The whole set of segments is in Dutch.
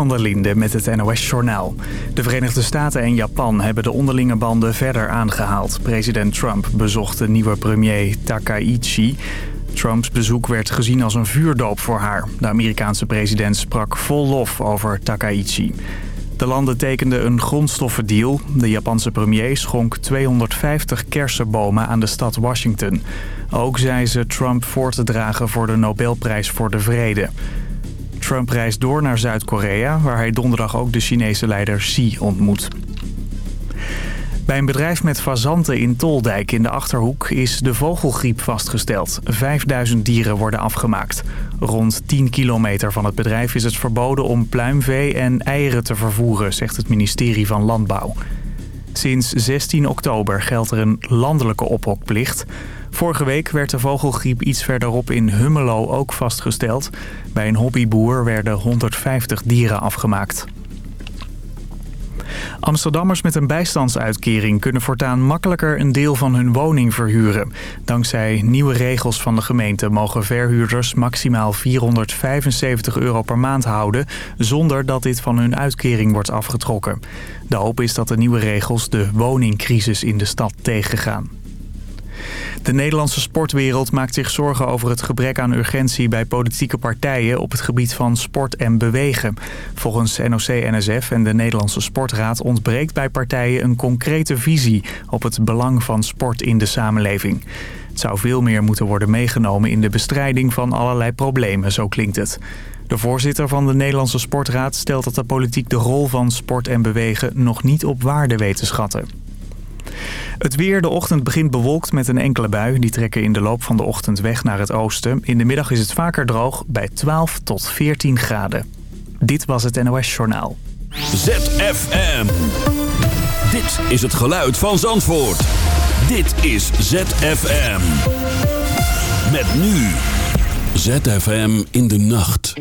van der Linde met het NOS-journaal. De Verenigde Staten en Japan hebben de onderlinge banden verder aangehaald. President Trump bezocht de nieuwe premier Takaichi. Trumps bezoek werd gezien als een vuurdoop voor haar. De Amerikaanse president sprak vol lof over Takaichi. De landen tekenden een grondstoffendeal. De Japanse premier schonk 250 kersenbomen aan de stad Washington. Ook zei ze Trump voor te dragen voor de Nobelprijs voor de Vrede. Trump reist door naar Zuid-Korea... waar hij donderdag ook de Chinese leider Xi ontmoet. Bij een bedrijf met fazanten in Toldijk in de Achterhoek is de vogelgriep vastgesteld. 5000 dieren worden afgemaakt. Rond 10 kilometer van het bedrijf is het verboden om pluimvee en eieren te vervoeren, zegt het ministerie van Landbouw. Sinds 16 oktober geldt er een landelijke ophokplicht. Vorige week werd de vogelgriep iets verderop in Hummelo ook vastgesteld. Bij een hobbyboer werden 150 dieren afgemaakt. Amsterdammers met een bijstandsuitkering kunnen voortaan makkelijker een deel van hun woning verhuren. Dankzij nieuwe regels van de gemeente mogen verhuurders maximaal 475 euro per maand houden... zonder dat dit van hun uitkering wordt afgetrokken. De hoop is dat de nieuwe regels de woningcrisis in de stad tegengaan. De Nederlandse sportwereld maakt zich zorgen over het gebrek aan urgentie bij politieke partijen op het gebied van sport en bewegen. Volgens NOC-NSF en de Nederlandse Sportraad ontbreekt bij partijen een concrete visie op het belang van sport in de samenleving. Het zou veel meer moeten worden meegenomen in de bestrijding van allerlei problemen, zo klinkt het. De voorzitter van de Nederlandse Sportraad stelt dat de politiek de rol van sport en bewegen nog niet op waarde weet te schatten. Het weer, de ochtend begint bewolkt met een enkele bui. Die trekken in de loop van de ochtend weg naar het oosten. In de middag is het vaker droog bij 12 tot 14 graden. Dit was het NOS Journaal. ZFM. Dit is het geluid van Zandvoort. Dit is ZFM. Met nu. ZFM in de nacht.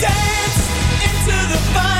dance into the fire.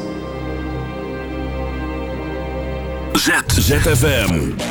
ZFM.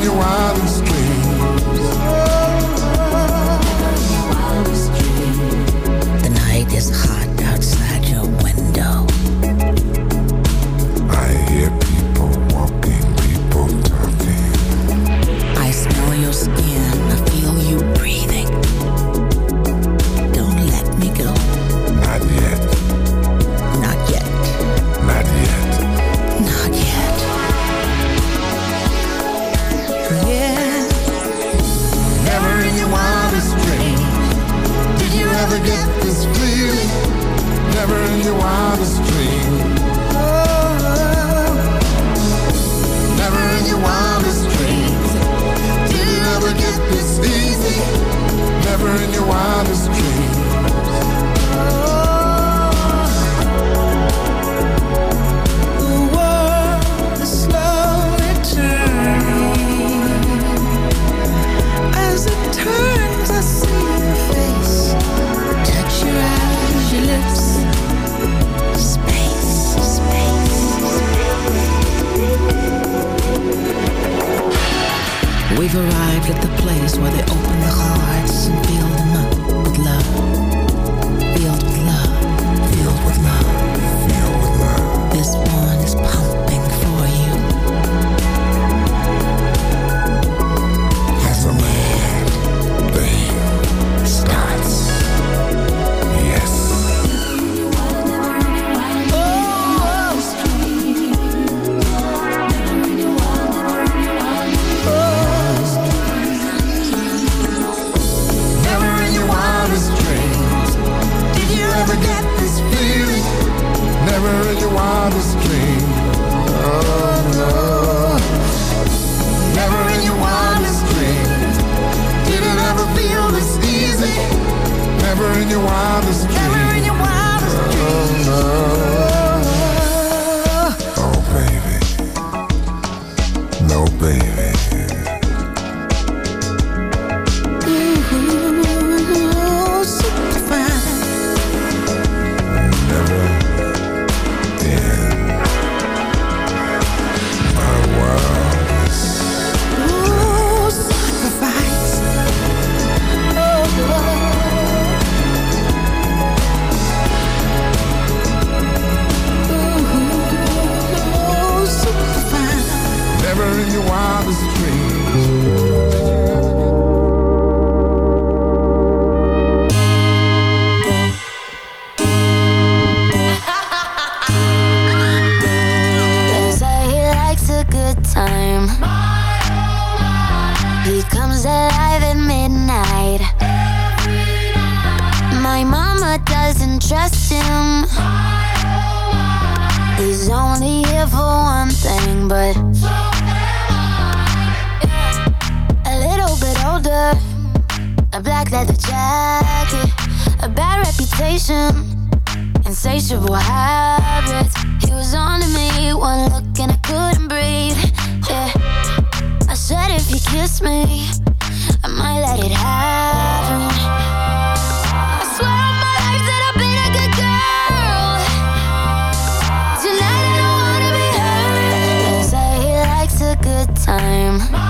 Never in time.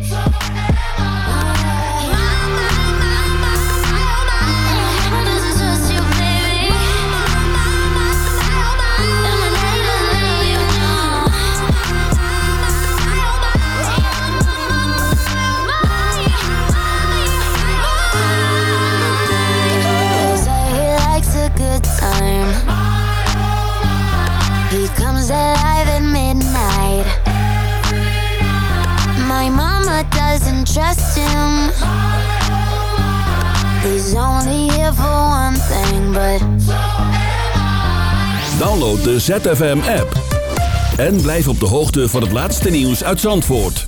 Alive at midnight. My mama doesn't trust him. He's only here for one thing, but. Download de ZFM app. En blijf op de hoogte van het laatste nieuws uit Zandvoort.